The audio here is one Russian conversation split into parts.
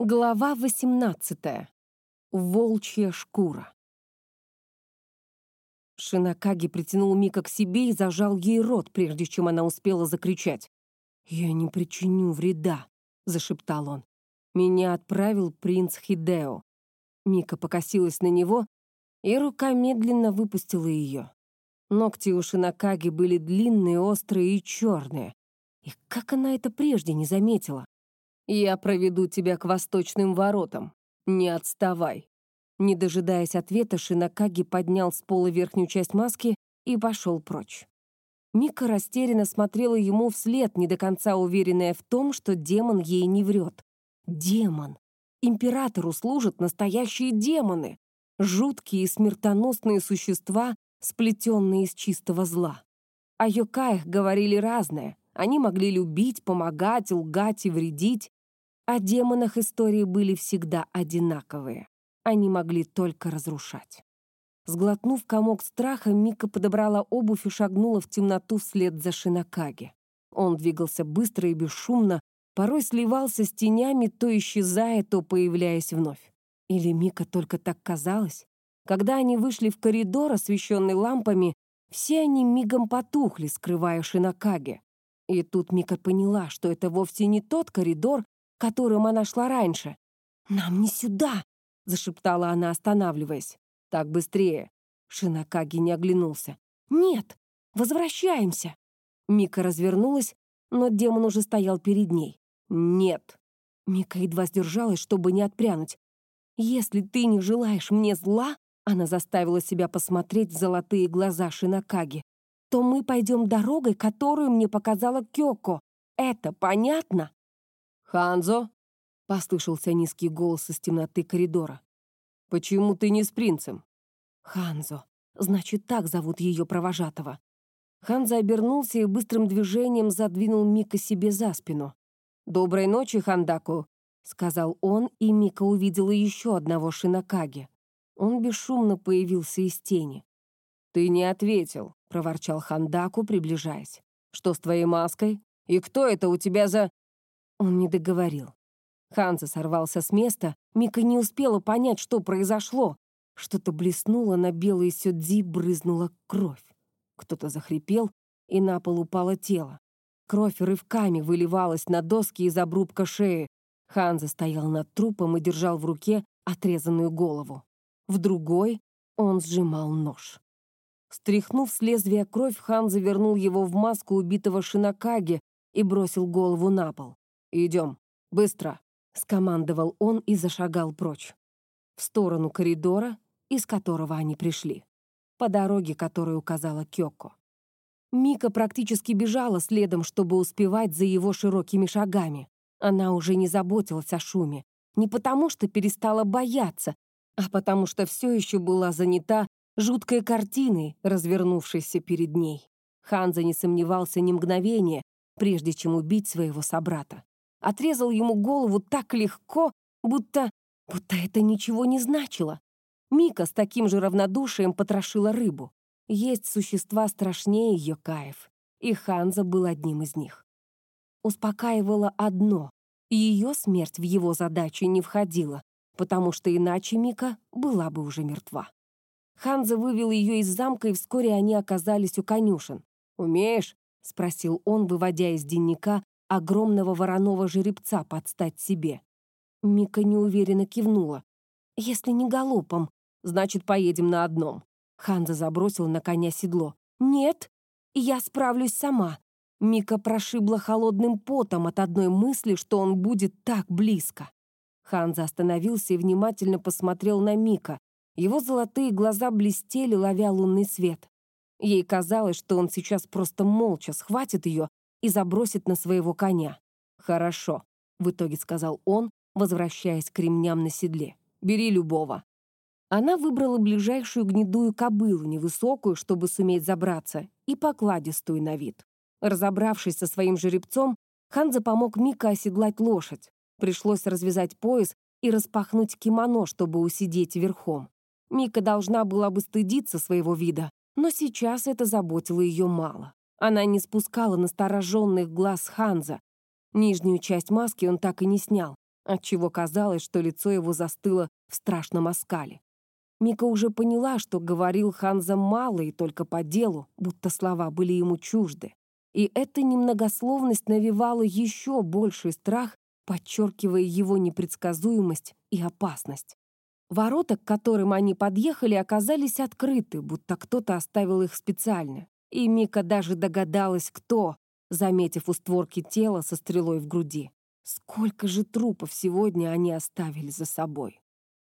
Глава 18. Волчья шкура. Шинакаги притянул Мика к себе и зажал ей рот, прежде чем она успела закричать. «Я не причиню вреда», — зашептал он. «Меня отправил принц Хидео». Мика покосилась на него, и рука медленно выпустила ее. Ногти у Шинакаги были длинные, острые и черные. И как она это прежде не заметила? «Я проведу тебя к восточным воротам. Не отставай». Не дожидаясь ответа, Шинакаги поднял с пола верхнюю часть маски и пошел прочь. Мика растерянно смотрела ему вслед, не до конца уверенная в том, что демон ей не врет. Демон! Императору служат настоящие демоны! Жуткие и смертоносные существа, сплетенные из чистого зла. О Йокаях говорили разное. Они могли любить, помогать, лгать и вредить, о демонах истории были всегда одинаковые. Они могли только разрушать. Сглотнув комок страха, Мика подобрала обувь и шагнула в темноту вслед за Шинакаги. Он двигался быстро и бесшумно, порой сливался с тенями, то исчезая, то появляясь вновь. Или Мика только так казалось? Когда они вышли в коридор, освещенный лампами, все они мигом потухли, скрывая Шинакаги. И тут Мика поняла, что это вовсе не тот коридор, которым она шла раньше. «Нам не сюда!» — зашептала она, останавливаясь. «Так быстрее!» Шинакаги не оглянулся. «Нет! Возвращаемся!» Мика развернулась, но демон уже стоял перед ней. «Нет!» Мика едва сдержалась, чтобы не отпрянуть. «Если ты не желаешь мне зла», она заставила себя посмотреть в золотые глаза Шинакаги, то мы пойдем дорогой, которую мне показала Кёко. Это понятно? «Ханзо?» — послышался низкий голос из темноты коридора. «Почему ты не с принцем?» «Ханзо. Значит, так зовут ее провожатого». Ханзо обернулся и быстрым движением задвинул Мика себе за спину. «Доброй ночи, Хандаку», — сказал он, и Мика увидела еще одного Шинакаги. Он бесшумно появился из тени. «Ты не ответил», — проворчал Хандаку, приближаясь. «Что с твоей маской? И кто это у тебя за...» Он не договорил. Ханза сорвался с места, Мика не успела понять, что произошло. Что-то блеснуло на белой сюдзи, брызнула кровь. Кто-то захрипел, и на пол упало тело. Кровь рывками выливалась на доски из обрубка шеи. Ханза стоял над трупом и держал в руке отрезанную голову. В другой он сжимал нож. Стряхнув с лезвия кровь, Хан завернул его в маску убитого Шинакаги и бросил голову на пол. «Идем, быстро!» — скомандовал он и зашагал прочь. В сторону коридора, из которого они пришли. По дороге, которую указала Кёко. Мика практически бежала следом, чтобы успевать за его широкими шагами. Она уже не заботилась о шуме. Не потому, что перестала бояться, а потому что все еще была занята жуткой картиной, развернувшейся перед ней. Ханза не сомневался ни мгновения, прежде чем убить своего собрата отрезал ему голову так легко, будто... будто это ничего не значило. Мика с таким же равнодушием потрошила рыбу. Есть существа страшнее Йокаев, и Ханза был одним из них. Успокаивало одно — ее смерть в его задачи не входила, потому что иначе Мика была бы уже мертва. Ханза вывел ее из замка, и вскоре они оказались у конюшен. «Умеешь?» — спросил он, выводя из денника огромного вороного жеребца под стать себе. Мика неуверенно кивнула. «Если не галопом, значит, поедем на одном». Ханза забросил на коня седло. «Нет, я справлюсь сама». Мика прошибла холодным потом от одной мысли, что он будет так близко. Ханза остановился и внимательно посмотрел на Мика. Его золотые глаза блестели, ловя лунный свет. Ей казалось, что он сейчас просто молча схватит ее и забросит на своего коня. «Хорошо», — в итоге сказал он, возвращаясь к ремням на седле. «Бери любого». Она выбрала ближайшую гнедую кобылу, невысокую, чтобы суметь забраться, и покладистую на вид. Разобравшись со своим жеребцом, Ханза помог Мика оседлать лошадь. Пришлось развязать пояс и распахнуть кимоно, чтобы усидеть верхом. Мика должна была бы стыдиться своего вида, но сейчас это заботило ее мало. Она не спускала настороженных глаз Ханза. Нижнюю часть маски он так и не снял. отчего казалось, что лицо его застыло в страшном оскале. Мика уже поняла, что говорил Ханза мало и только по делу, будто слова были ему чужды. И эта немногословность навевала еще больший страх, подчеркивая его непредсказуемость и опасность. Ворота, к которым они подъехали, оказались открыты, будто кто-то оставил их специально. И Мика даже догадалась, кто, заметив у створки тело со стрелой в груди. Сколько же трупов сегодня они оставили за собой.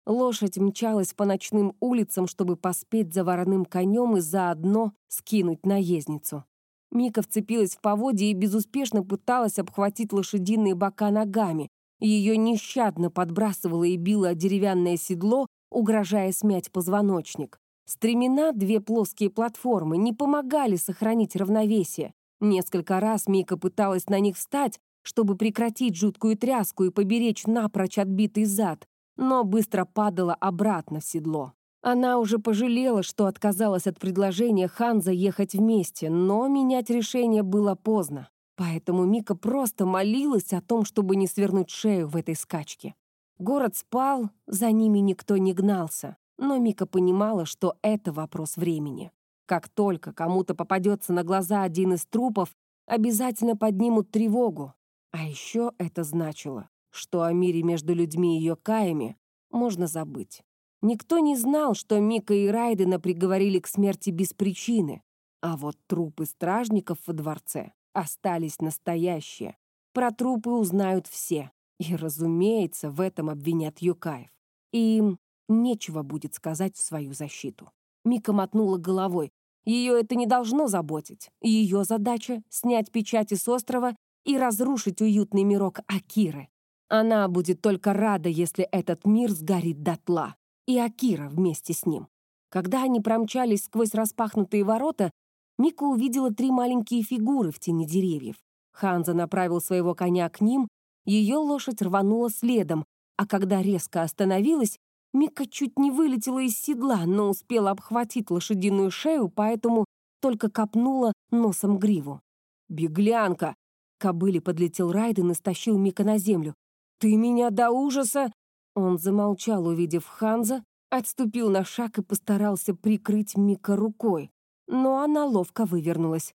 Лошадь мчалась по ночным улицам, чтобы поспеть за вороным конем и заодно скинуть наездницу. Мика вцепилась в поводья и безуспешно пыталась обхватить лошадиные бока ногами. Ее нещадно подбрасывало и било деревянное седло, угрожая смять позвоночник. Стремена, две плоские платформы, не помогали сохранить равновесие. Несколько раз Мика пыталась на них встать, чтобы прекратить жуткую тряску и поберечь напрочь отбитый зад но быстро падала обратно в седло. Она уже пожалела, что отказалась от предложения Ханза ехать вместе, но менять решение было поздно. Поэтому Мика просто молилась о том, чтобы не свернуть шею в этой скачке. Город спал, за ними никто не гнался, но Мика понимала, что это вопрос времени. Как только кому-то попадется на глаза один из трупов, обязательно поднимут тревогу. А еще это значило, что о мире между людьми и Йокаями можно забыть. Никто не знал, что Мика и Райдена приговорили к смерти без причины, а вот трупы стражников во дворце остались настоящие. Про трупы узнают все, и, разумеется, в этом обвинят Юкаев. И им нечего будет сказать в свою защиту. Мика мотнула головой. Ее это не должно заботить. Ее задача — снять печати с острова и разрушить уютный мирок Акиры. Она будет только рада, если этот мир сгорит дотла. И Акира вместе с ним. Когда они промчались сквозь распахнутые ворота, Мика увидела три маленькие фигуры в тени деревьев. Ханза направил своего коня к ним, ее лошадь рванула следом, а когда резко остановилась, Мика чуть не вылетела из седла, но успела обхватить лошадиную шею, поэтому только копнула носом гриву. «Беглянка!» Кобыле подлетел Райден и стащил Мика на землю. «Ты меня до ужаса...» Он замолчал, увидев Ханза, отступил на шаг и постарался прикрыть Мика рукой. Но она ловко вывернулась.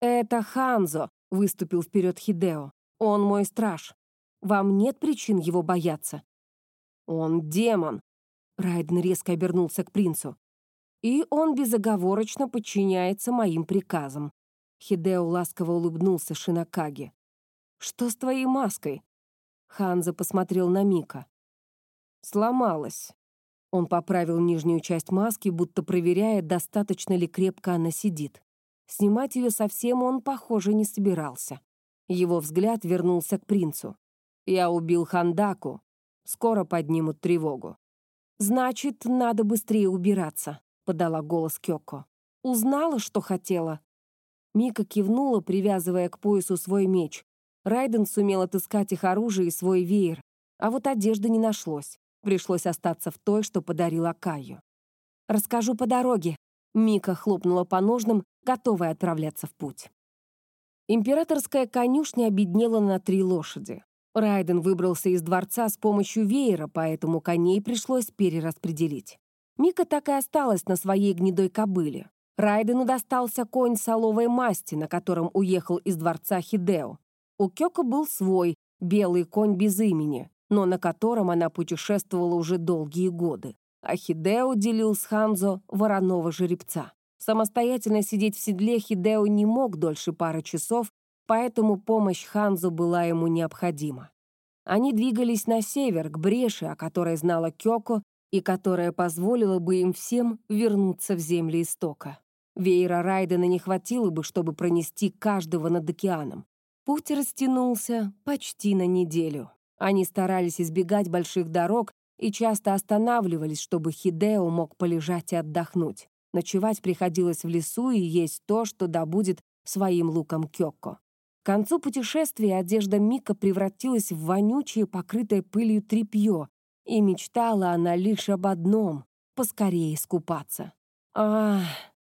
«Это Ханзо», — выступил вперед Хидео. «Он мой страж. Вам нет причин его бояться». «Он демон», — Райден резко обернулся к принцу. «И он безоговорочно подчиняется моим приказам». Хидео ласково улыбнулся Шинакаге. «Что с твоей маской?» Ханза посмотрел на Мика. «Сломалась». Он поправил нижнюю часть маски, будто проверяя, достаточно ли крепко она сидит. Снимать ее совсем он, похоже, не собирался. Его взгляд вернулся к принцу. «Я убил Хандаку. Скоро поднимут тревогу». «Значит, надо быстрее убираться», — подала голос Кёко. «Узнала, что хотела?» Мика кивнула, привязывая к поясу свой меч, Райден сумел отыскать их оружие и свой веер, а вот одежды не нашлось. Пришлось остаться в той, что подарила Каю. «Расскажу по дороге», — Мика хлопнула по ножным, готовая отправляться в путь. Императорская конюшня обеднела на три лошади. Райден выбрался из дворца с помощью веера, поэтому коней пришлось перераспределить. Мика так и осталась на своей гнедой кобыле. Райдену достался конь соловой масти, на котором уехал из дворца Хидео. У Кёко был свой, белый конь без имени, но на котором она путешествовала уже долгие годы. А Хидео делил с Ханзо вороного жеребца. Самостоятельно сидеть в седле Хидео не мог дольше пары часов, поэтому помощь Ханзо была ему необходима. Они двигались на север, к бреши, о которой знала Кёко, и которая позволила бы им всем вернуться в земли истока. Веера Райдена не хватило бы, чтобы пронести каждого над океаном. Путь растянулся почти на неделю. Они старались избегать больших дорог и часто останавливались, чтобы Хидео мог полежать и отдохнуть. Ночевать приходилось в лесу и есть то, что добудет своим луком Кёко. К концу путешествия одежда Мика превратилась в вонючее, покрытое пылью тряпье, и мечтала она лишь об одном — поскорее искупаться. Ах,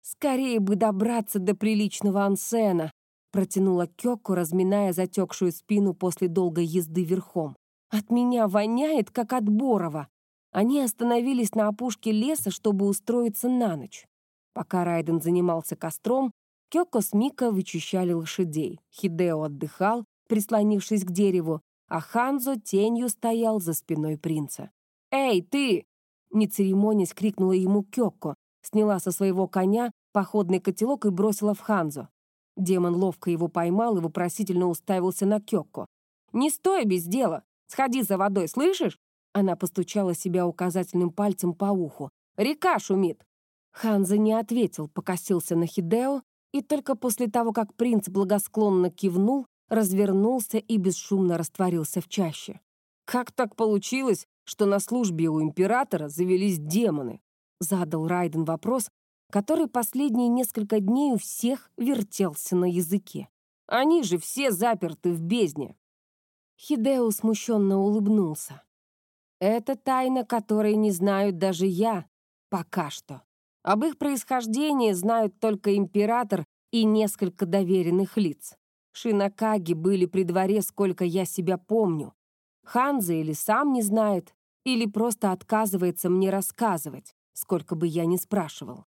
скорее бы добраться до приличного ансена, протянула Кёко, разминая затекшую спину после долгой езды верхом. От меня воняет, как от Борова. Они остановились на опушке леса, чтобы устроиться на ночь. Пока Райден занимался костром, Кёко с Мика вычищали лошадей. Хидео отдыхал, прислонившись к дереву, а Ханзо тенью стоял за спиной принца. «Эй, ты!» Не церемонясь, крикнула ему Кёко, сняла со своего коня походный котелок и бросила в Ханзо. Демон ловко его поймал и вопросительно уставился на Кёко. «Не стой без дела! Сходи за водой, слышишь?» Она постучала себя указательным пальцем по уху. «Река шумит!» Ханза не ответил, покосился на Хидео, и только после того, как принц благосклонно кивнул, развернулся и бесшумно растворился в чаще. «Как так получилось, что на службе у императора завелись демоны?» задал Райден вопрос, который последние несколько дней у всех вертелся на языке. «Они же все заперты в бездне!» Хидео смущенно улыбнулся. «Это тайна, которой не знают даже я, пока что. Об их происхождении знают только император и несколько доверенных лиц. Шинакаги были при дворе, сколько я себя помню. Ханза или сам не знает, или просто отказывается мне рассказывать, сколько бы я ни спрашивал.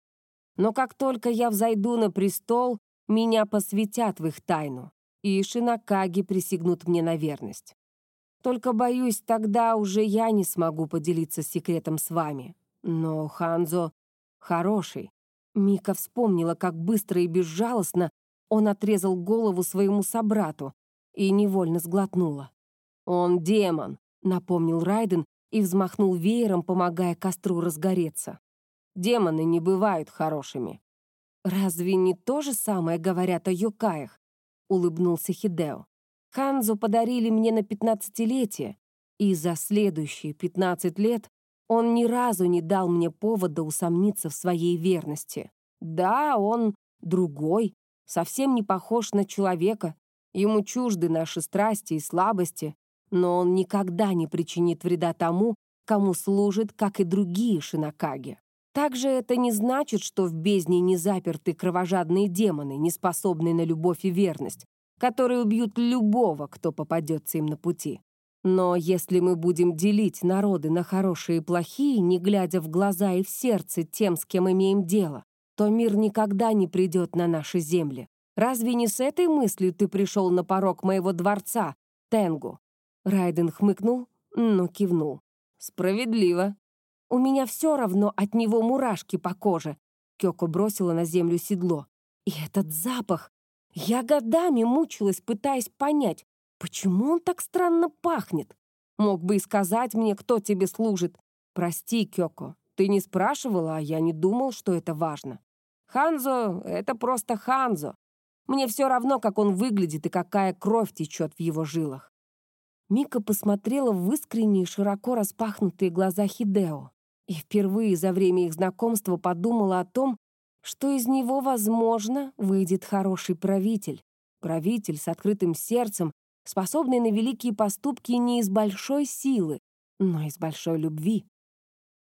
Но как только я взойду на престол, меня посвятят в их тайну, и Шинакаги присягнут мне на верность. Только, боюсь, тогда уже я не смогу поделиться секретом с вами. Но Ханзо хороший. Мика вспомнила, как быстро и безжалостно он отрезал голову своему собрату и невольно сглотнула. «Он демон», — напомнил Райден и взмахнул веером, помогая костру разгореться. «Демоны не бывают хорошими». «Разве не то же самое говорят о юкаях?» — улыбнулся Хидео. «Ханзу подарили мне на пятнадцатилетие, и за следующие пятнадцать лет он ни разу не дал мне повода усомниться в своей верности. Да, он другой, совсем не похож на человека, ему чужды наши страсти и слабости, но он никогда не причинит вреда тому, кому служит, как и другие шинакаги. Также это не значит, что в бездне не заперты кровожадные демоны, не способные на любовь и верность, которые убьют любого, кто попадется им на пути. Но если мы будем делить народы на хорошие и плохие, не глядя в глаза и в сердце тем, с кем имеем дело, то мир никогда не придет на наши земли. Разве не с этой мыслью ты пришел на порог моего дворца, Тенгу?» Райден хмыкнул, но кивнул. «Справедливо. У меня все равно от него мурашки по коже». Кёко бросила на землю седло. «И этот запах! Я годами мучилась, пытаясь понять, почему он так странно пахнет. Мог бы и сказать мне, кто тебе служит. Прости, Кёко, ты не спрашивала, а я не думал, что это важно. Ханзо — это просто Ханзо. Мне все равно, как он выглядит и какая кровь течет в его жилах. Мика посмотрела в искренние, широко распахнутые глаза Хидео и впервые за время их знакомства подумала о том, что из него, возможно, выйдет хороший правитель. Правитель с открытым сердцем, способный на великие поступки не из большой силы, но из большой любви.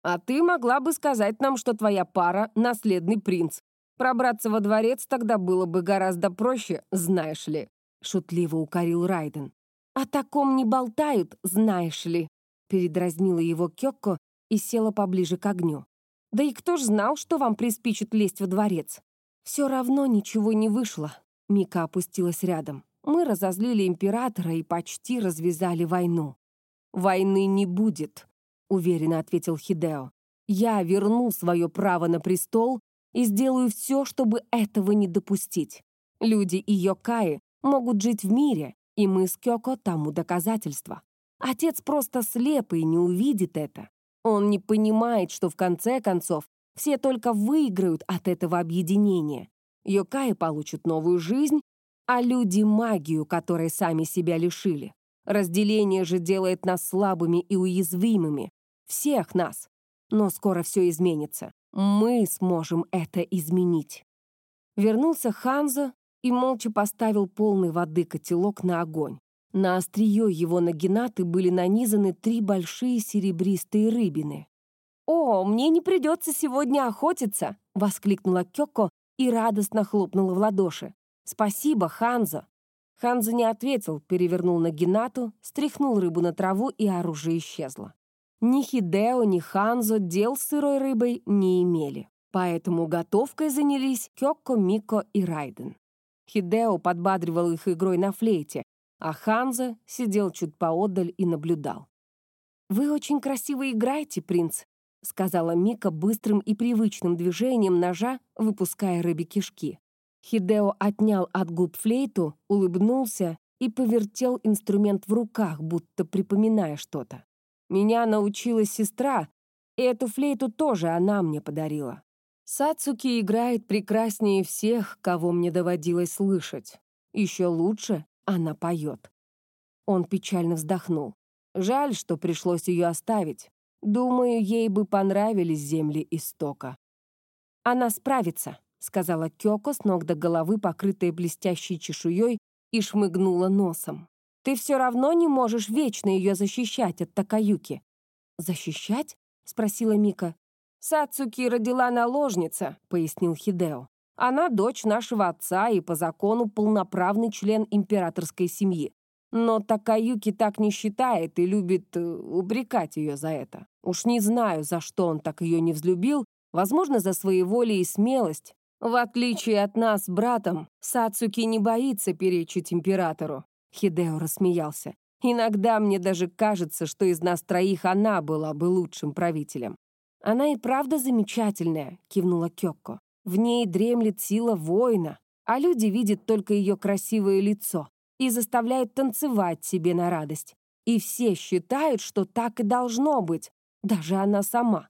А ты могла бы сказать нам, что твоя пара — наследный принц. Пробраться во дворец тогда было бы гораздо проще, знаешь ли», — шутливо укорил Райден. «О таком не болтают, знаешь ли», — передразнила его Кёкко и села поближе к огню. «Да и кто ж знал, что вам приспичит лезть во дворец?» «Все равно ничего не вышло», — Мика опустилась рядом. «Мы разозлили императора и почти развязали войну». «Войны не будет», — уверенно ответил Хидео. «Я верну свое право на престол и сделаю все, чтобы этого не допустить. Люди и Йокаи могут жить в мире, и мы с Кёко тому доказательство. Отец просто слеп и не увидит это. Он не понимает, что в конце концов все только выиграют от этого объединения. Йокаи получат новую жизнь, а люди — магию, которой сами себя лишили. Разделение же делает нас слабыми и уязвимыми, всех нас. Но скоро все изменится. Мы сможем это изменить. Вернулся Ханзо и молча поставил полный воды котелок на огонь. На острие его нагинаты были нанизаны три большие серебристые рыбины. «О, мне не придется сегодня охотиться!» — воскликнула Кёко и радостно хлопнула в ладоши. «Спасибо, Ханзо!» Ханза не ответил, перевернул на Геннату, стряхнул рыбу на траву, и оружие исчезло. Ни Хидео, ни Ханзо дел с сырой рыбой не имели. Поэтому готовкой занялись Кёкко, Мико и Райден. Хидео подбадривал их игрой на флейте, а Ханза сидел чуть поодаль и наблюдал. «Вы очень красиво играете, принц», — сказала Мика быстрым и привычным движением ножа, выпуская рыбе кишки. Хидео отнял от губ флейту, улыбнулся и повертел инструмент в руках, будто припоминая что-то. «Меня научила сестра, и эту флейту тоже она мне подарила. Сацуки играет прекраснее всех, кого мне доводилось слышать. Еще лучше она поет». Он печально вздохнул. Жаль, что пришлось ее оставить. Думаю, ей бы понравились земли истока. Она справится, — сказала Кёко с ног до головы, покрытая блестящей чешуей, и шмыгнула носом. «Ты все равно не можешь вечно ее защищать от Такаюки». «Защищать?» — спросила Мика. «Сацуки родила наложница», — пояснил Хидео. «Она дочь нашего отца и по закону полноправный член императорской семьи. Но Такаюки так не считает и любит э, упрекать ее за это. Уж не знаю, за что он так ее не взлюбил, возможно, за своеволие и смелость, в отличие от нас братом, Сацуки не боится перечить императору. Хидео рассмеялся. Иногда мне даже кажется, что из нас троих она была бы лучшим правителем. Она и правда замечательная, кивнула Кёкко. В ней дремлет сила воина, а люди видят только ее красивое лицо и заставляют танцевать себе на радость. И все считают, что так и должно быть, даже она сама.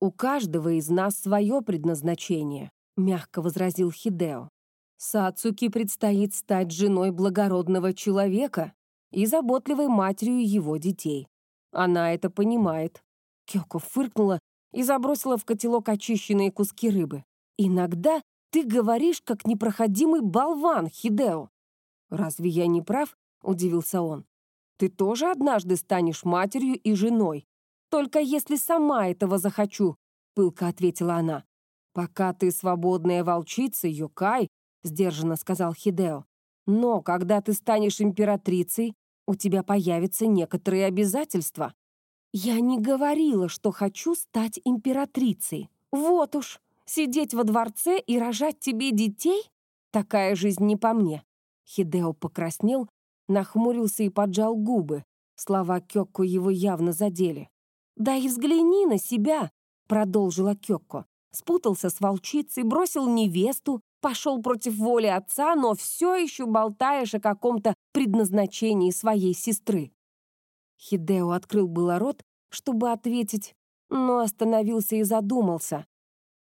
У каждого из нас свое предназначение, — мягко возразил Хидео. «Сацуки предстоит стать женой благородного человека и заботливой матерью его детей. Она это понимает». Кёко фыркнула и забросила в котелок очищенные куски рыбы. «Иногда ты говоришь, как непроходимый болван, Хидео». «Разве я не прав?» — удивился он. «Ты тоже однажды станешь матерью и женой. Только если сама этого захочу», — пылко ответила она. «Пока ты свободная волчица, Юкай», — сдержанно сказал Хидео. «Но когда ты станешь императрицей, у тебя появятся некоторые обязательства». «Я не говорила, что хочу стать императрицей. Вот уж, сидеть во дворце и рожать тебе детей? Такая жизнь не по мне». Хидео покраснел, нахмурился и поджал губы. Слова Кёкко его явно задели. «Да и взгляни на себя», — продолжила Кёкко спутался с волчицей, бросил невесту, пошел против воли отца, но все еще болтаешь о каком-то предназначении своей сестры. Хидео открыл было рот, чтобы ответить, но остановился и задумался.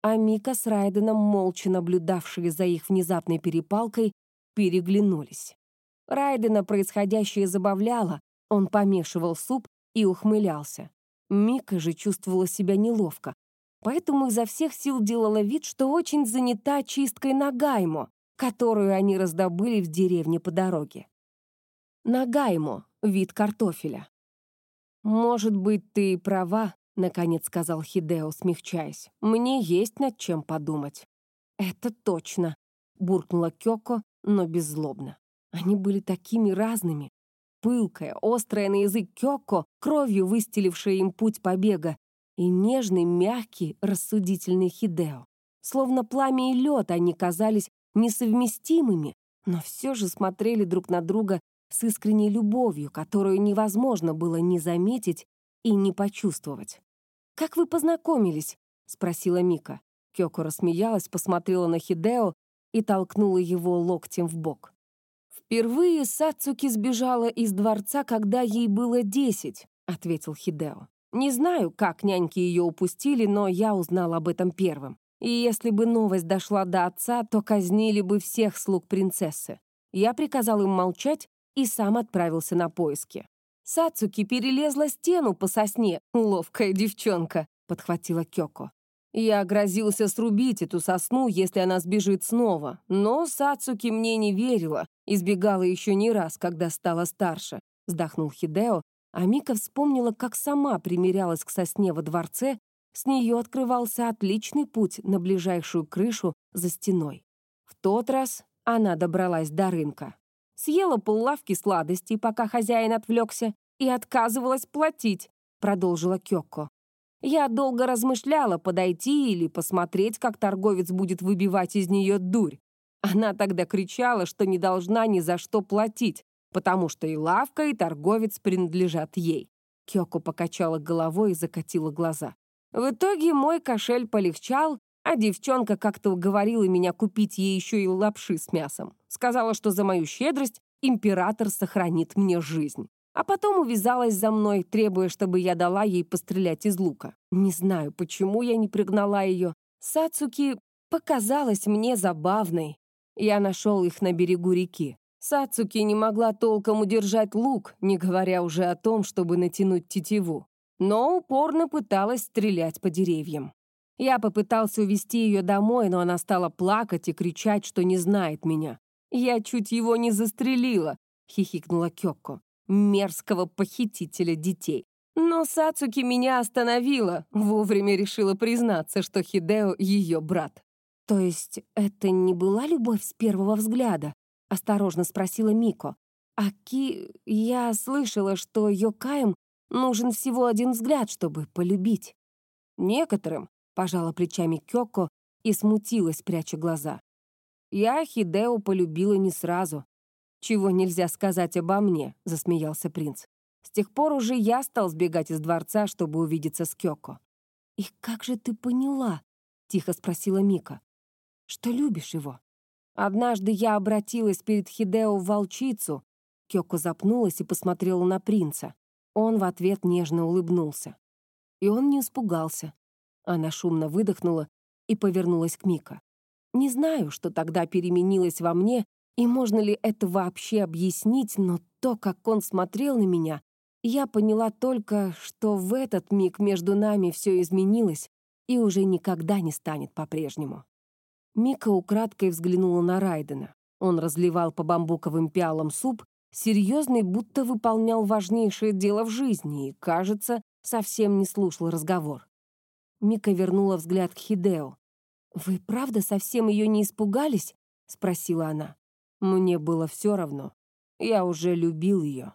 А Мика с Райденом, молча наблюдавшие за их внезапной перепалкой, переглянулись. Райдена происходящее забавляло, он помешивал суп и ухмылялся. Мика же чувствовала себя неловко, поэтому изо всех сил делала вид, что очень занята чисткой нагаймо, которую они раздобыли в деревне по дороге. Нагаймо — вид картофеля. «Может быть, ты и права», — наконец сказал Хидео, смягчаясь. «Мне есть над чем подумать». «Это точно», — буркнула Кёко, но беззлобно. Они были такими разными. Пылкая, острая на язык Кёко, кровью выстелившая им путь побега, и нежный, мягкий, рассудительный Хидео. Словно пламя и лед они казались несовместимыми, но все же смотрели друг на друга с искренней любовью, которую невозможно было не заметить и не почувствовать. «Как вы познакомились?» — спросила Мика. Кёко рассмеялась, посмотрела на Хидео и толкнула его локтем в бок. «Впервые Сацуки сбежала из дворца, когда ей было десять», — ответил Хидео. Не знаю, как няньки ее упустили, но я узнал об этом первым. И если бы новость дошла до отца, то казнили бы всех слуг принцессы. Я приказал им молчать и сам отправился на поиски. Сацуки перелезла стену по сосне, ловкая девчонка, подхватила Кёко. Я грозился срубить эту сосну, если она сбежит снова, но Сацуки мне не верила, избегала еще не раз, когда стала старше, вздохнул Хидео а Мика вспомнила, как сама примерялась к сосне во дворце, с нее открывался отличный путь на ближайшую крышу за стеной. В тот раз она добралась до рынка. Съела поллавки сладостей, пока хозяин отвлекся, и отказывалась платить, продолжила Кёкко. Я долго размышляла, подойти или посмотреть, как торговец будет выбивать из нее дурь. Она тогда кричала, что не должна ни за что платить, потому что и лавка, и торговец принадлежат ей. Кёко покачала головой и закатила глаза. В итоге мой кошель полегчал, а девчонка как-то уговорила меня купить ей еще и лапши с мясом. Сказала, что за мою щедрость император сохранит мне жизнь. А потом увязалась за мной, требуя, чтобы я дала ей пострелять из лука. Не знаю, почему я не пригнала ее. Сацуки показалась мне забавной. Я нашел их на берегу реки. Сацуки не могла толком удержать лук, не говоря уже о том, чтобы натянуть тетиву. Но упорно пыталась стрелять по деревьям. Я попытался увести ее домой, но она стала плакать и кричать, что не знает меня. «Я чуть его не застрелила», — хихикнула Кёкко, мерзкого похитителя детей. Но Сацуки меня остановила, вовремя решила признаться, что Хидео — ее брат. «То есть это не была любовь с первого взгляда?» — осторожно спросила Мико. «Аки, я слышала, что Йокаем нужен всего один взгляд, чтобы полюбить». «Некоторым», — пожала плечами Кёко и смутилась, пряча глаза. «Я Хидео полюбила не сразу. Чего нельзя сказать обо мне», — засмеялся принц. «С тех пор уже я стал сбегать из дворца, чтобы увидеться с Кёко». «И как же ты поняла?» — тихо спросила Мика что любишь его. Однажды я обратилась перед Хидео в волчицу. Кёко запнулась и посмотрела на принца. Он в ответ нежно улыбнулся. И он не испугался. Она шумно выдохнула и повернулась к Мика. Не знаю, что тогда переменилось во мне, и можно ли это вообще объяснить, но то, как он смотрел на меня, я поняла только, что в этот миг между нами все изменилось и уже никогда не станет по-прежнему. Мика украдкой взглянула на Райдена. Он разливал по бамбуковым пиалам суп, серьезный, будто выполнял важнейшее дело в жизни и, кажется, совсем не слушал разговор. Мика вернула взгляд к Хидео. «Вы правда совсем ее не испугались?» — спросила она. «Мне было все равно. Я уже любил ее».